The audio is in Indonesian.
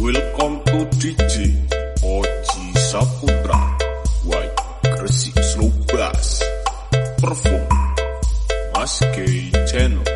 Welcome to DJ Oji Saputra. White Gresik Slow Bass. Perform. Mas K Channel.